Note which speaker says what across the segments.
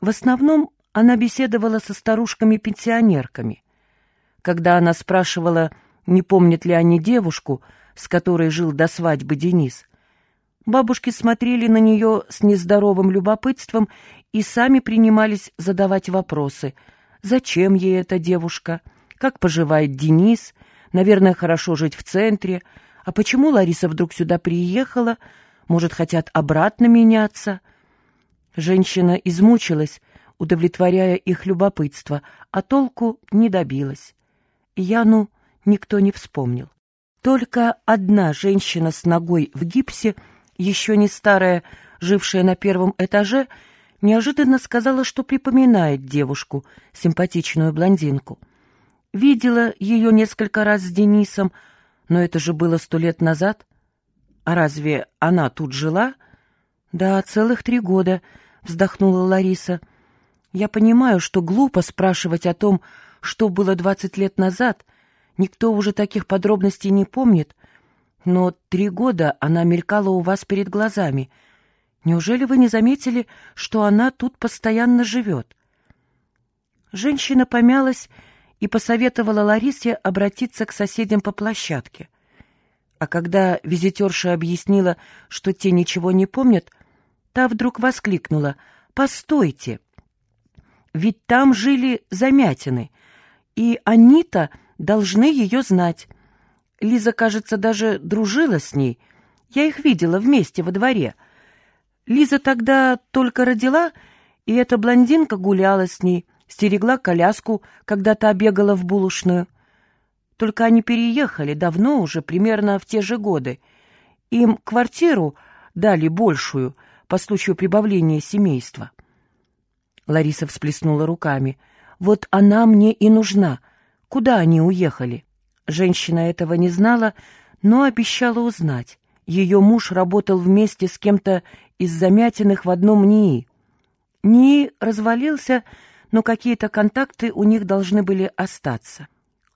Speaker 1: В основном она беседовала со старушками-пенсионерками. Когда она спрашивала, не помнят ли они девушку, с которой жил до свадьбы Денис, бабушки смотрели на нее с нездоровым любопытством и сами принимались задавать вопросы. Зачем ей эта девушка? Как поживает Денис? Наверное, хорошо жить в центре. А почему Лариса вдруг сюда приехала? Может, хотят обратно меняться? Женщина измучилась, удовлетворяя их любопытство, а толку не добилась. Яну никто не вспомнил. Только одна женщина с ногой в гипсе, еще не старая, жившая на первом этаже, неожиданно сказала, что припоминает девушку, симпатичную блондинку. Видела ее несколько раз с Денисом, но это же было сто лет назад. А разве она тут жила? Да, целых три года, вздохнула Лариса. Я понимаю, что глупо спрашивать о том, что было двадцать лет назад. Никто уже таких подробностей не помнит. Но три года она мелькала у вас перед глазами. Неужели вы не заметили, что она тут постоянно живет? Женщина помялась и посоветовала Ларисе обратиться к соседям по площадке. А когда визитерша объяснила, что те ничего не помнят, та вдруг воскликнула «Постойте!» Ведь там жили замятины, и они-то должны ее знать. Лиза, кажется, даже дружила с ней. Я их видела вместе во дворе. Лиза тогда только родила, и эта блондинка гуляла с ней, стерегла коляску, когда та бегала в булочную. Только они переехали давно уже, примерно в те же годы. Им квартиру дали большую по случаю прибавления семейства. Лариса всплеснула руками. «Вот она мне и нужна. Куда они уехали?» Женщина этого не знала, но обещала узнать. Ее муж работал вместе с кем-то из замятенных в одном НИИ. НИИ развалился, но какие-то контакты у них должны были остаться.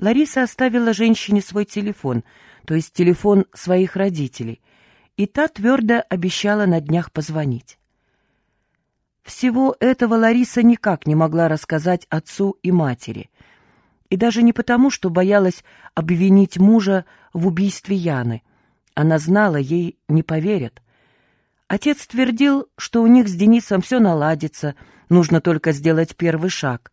Speaker 1: Лариса оставила женщине свой телефон, то есть телефон своих родителей, и та твердо обещала на днях позвонить. Всего этого Лариса никак не могла рассказать отцу и матери. И даже не потому, что боялась обвинить мужа в убийстве Яны. Она знала, ей не поверят. Отец твердил, что у них с Денисом все наладится, нужно только сделать первый шаг.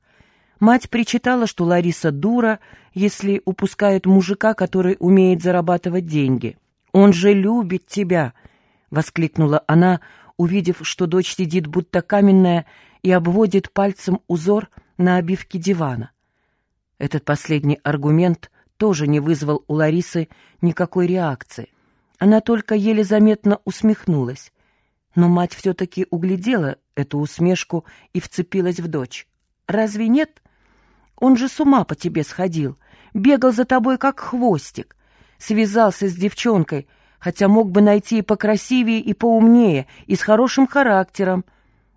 Speaker 1: Мать причитала, что Лариса дура, если упускает мужика, который умеет зарабатывать деньги. «Он же любит тебя!» — воскликнула она, увидев, что дочь сидит будто каменная и обводит пальцем узор на обивке дивана. Этот последний аргумент тоже не вызвал у Ларисы никакой реакции. Она только еле заметно усмехнулась. Но мать все-таки углядела эту усмешку и вцепилась в дочь. «Разве нет? Он же с ума по тебе сходил, бегал за тобой как хвостик, связался с девчонкой, хотя мог бы найти и покрасивее, и поумнее, и с хорошим характером.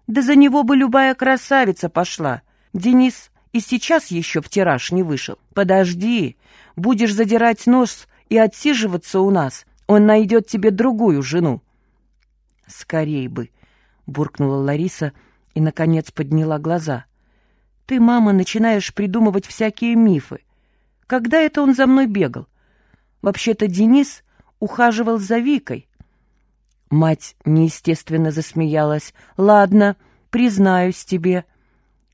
Speaker 1: Да за него бы любая красавица пошла. Денис и сейчас еще в тираж не вышел. Подожди, будешь задирать нос и отсиживаться у нас, он найдет тебе другую жену. Скорей бы, буркнула Лариса и, наконец, подняла глаза. Ты, мама, начинаешь придумывать всякие мифы. Когда это он за мной бегал? Вообще-то Денис ухаживал за Викой. Мать неестественно засмеялась. «Ладно, признаюсь тебе.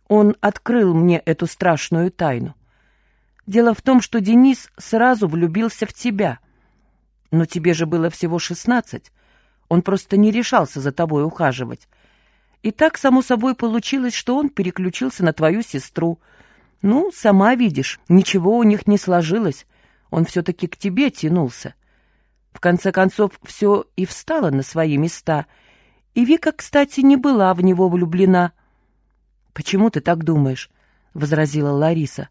Speaker 1: Он открыл мне эту страшную тайну. Дело в том, что Денис сразу влюбился в тебя. Но тебе же было всего шестнадцать. Он просто не решался за тобой ухаживать. И так, само собой, получилось, что он переключился на твою сестру. Ну, сама видишь, ничего у них не сложилось. Он все-таки к тебе тянулся. В конце концов, все и встало на свои места. И Вика, кстати, не была в него влюблена. «Почему ты так думаешь?» — возразила Лариса.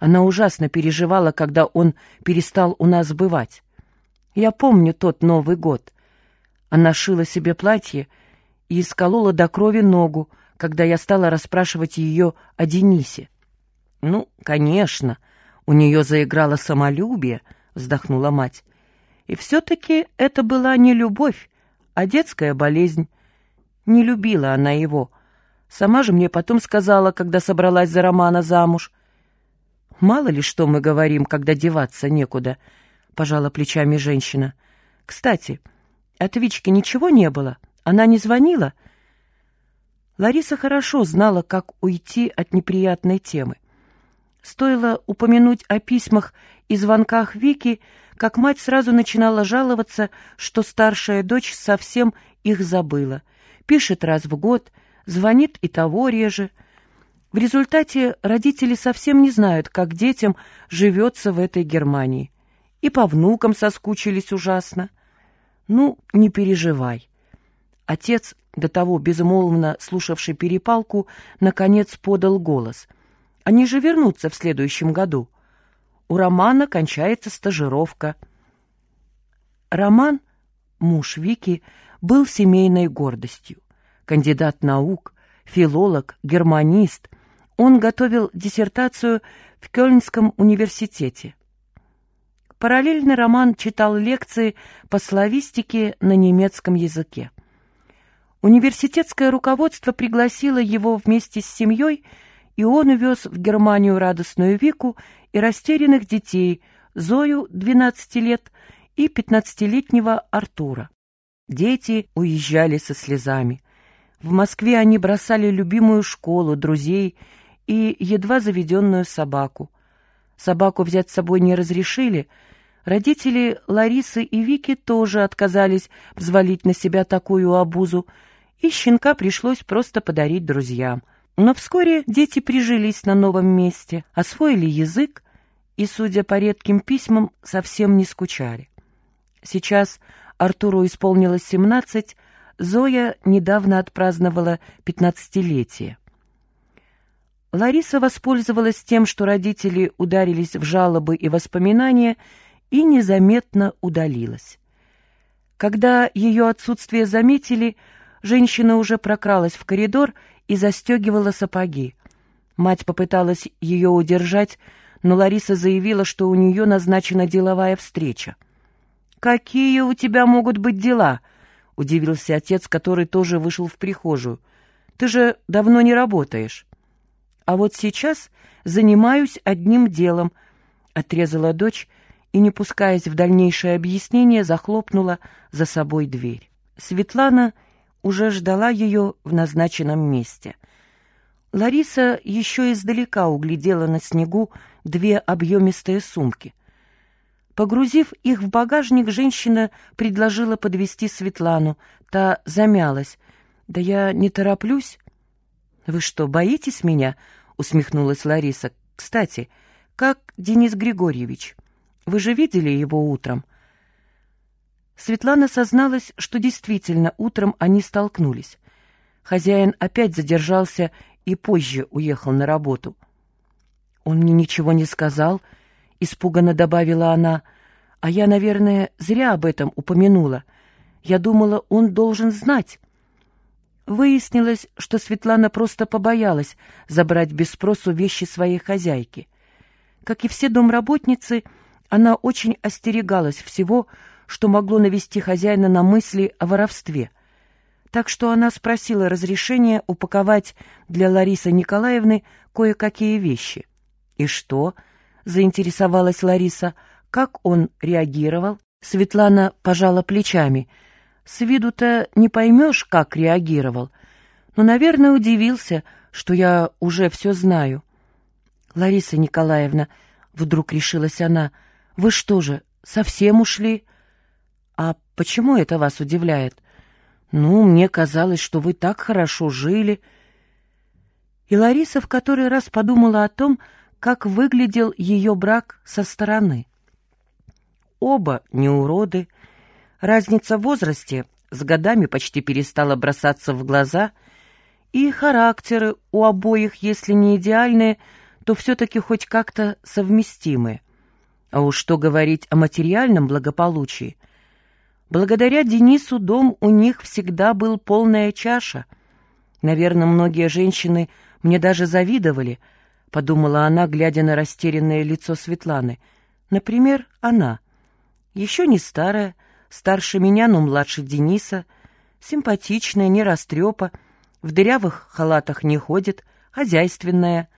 Speaker 1: Она ужасно переживала, когда он перестал у нас бывать. Я помню тот Новый год. Она шила себе платье и исколола до крови ногу, когда я стала расспрашивать ее о Денисе. «Ну, конечно, у нее заиграло самолюбие», — вздохнула мать. И все-таки это была не любовь, а детская болезнь. Не любила она его. Сама же мне потом сказала, когда собралась за Романа замуж. «Мало ли что мы говорим, когда деваться некуда», — пожала плечами женщина. «Кстати, от Вички ничего не было? Она не звонила?» Лариса хорошо знала, как уйти от неприятной темы. Стоило упомянуть о письмах и звонках Вики, как мать сразу начинала жаловаться, что старшая дочь совсем их забыла. Пишет раз в год, звонит и того реже. В результате родители совсем не знают, как детям живется в этой Германии. И по внукам соскучились ужасно. Ну, не переживай. Отец, до того безмолвно слушавший перепалку, наконец подал голос. Они же вернутся в следующем году. У Романа кончается стажировка. Роман, муж Вики, был семейной гордостью. Кандидат наук, филолог, германист. Он готовил диссертацию в Кёльнском университете. Параллельно Роман читал лекции по славистике на немецком языке. Университетское руководство пригласило его вместе с семьей, и он увез в Германию радостную Вику и растерянных детей Зою, 12 лет, и 15-летнего Артура. Дети уезжали со слезами. В Москве они бросали любимую школу, друзей и едва заведенную собаку. Собаку взять с собой не разрешили. Родители Ларисы и Вики тоже отказались взвалить на себя такую обузу, и щенка пришлось просто подарить друзьям. Но вскоре дети прижились на новом месте, освоили язык и, судя по редким письмам, совсем не скучали. Сейчас Артуру исполнилось семнадцать, Зоя недавно отпраздновала пятнадцатилетие. Лариса воспользовалась тем, что родители ударились в жалобы и воспоминания, и незаметно удалилась. Когда ее отсутствие заметили, женщина уже прокралась в коридор и застегивала сапоги. Мать попыталась ее удержать, но Лариса заявила, что у нее назначена деловая встреча. «Какие у тебя могут быть дела?» — удивился отец, который тоже вышел в прихожую. «Ты же давно не работаешь». «А вот сейчас занимаюсь одним делом», — отрезала дочь и, не пускаясь в дальнейшее объяснение, захлопнула за собой дверь. Светлана уже ждала ее в назначенном месте. Лариса еще издалека углядела на снегу две объемистые сумки. Погрузив их в багажник, женщина предложила подвести Светлану. Та замялась. «Да я не тороплюсь». «Вы что, боитесь меня?» — усмехнулась Лариса. «Кстати, как Денис Григорьевич? Вы же видели его утром?» Светлана созналась, что действительно утром они столкнулись. Хозяин опять задержался и позже уехал на работу. «Он мне ничего не сказал», — испуганно добавила она, — «а я, наверное, зря об этом упомянула. Я думала, он должен знать». Выяснилось, что Светлана просто побоялась забрать без спросу вещи своей хозяйки. Как и все домработницы, она очень остерегалась всего, что могло навести хозяина на мысли о воровстве. Так что она спросила разрешения упаковать для Ларисы Николаевны кое-какие вещи. «И что?» — заинтересовалась Лариса. «Как он реагировал?» Светлана пожала плечами. «С виду-то не поймешь, как реагировал. Но, наверное, удивился, что я уже все знаю». «Лариса Николаевна», — вдруг решилась она, — «вы что же, совсем ушли?» «А почему это вас удивляет?» «Ну, мне казалось, что вы так хорошо жили». И Лариса в который раз подумала о том, как выглядел ее брак со стороны. Оба не уроды. Разница в возрасте с годами почти перестала бросаться в глаза, и характеры у обоих, если не идеальные, то все-таки хоть как-то совместимые. А уж что говорить о материальном благополучии — Благодаря Денису дом у них всегда был полная чаша. Наверное, многие женщины мне даже завидовали, — подумала она, глядя на растерянное лицо Светланы. Например, она. Еще не старая, старше меня, но младше Дениса, симпатичная, не растрепа, В дырявых халатах не ходит, хозяйственная,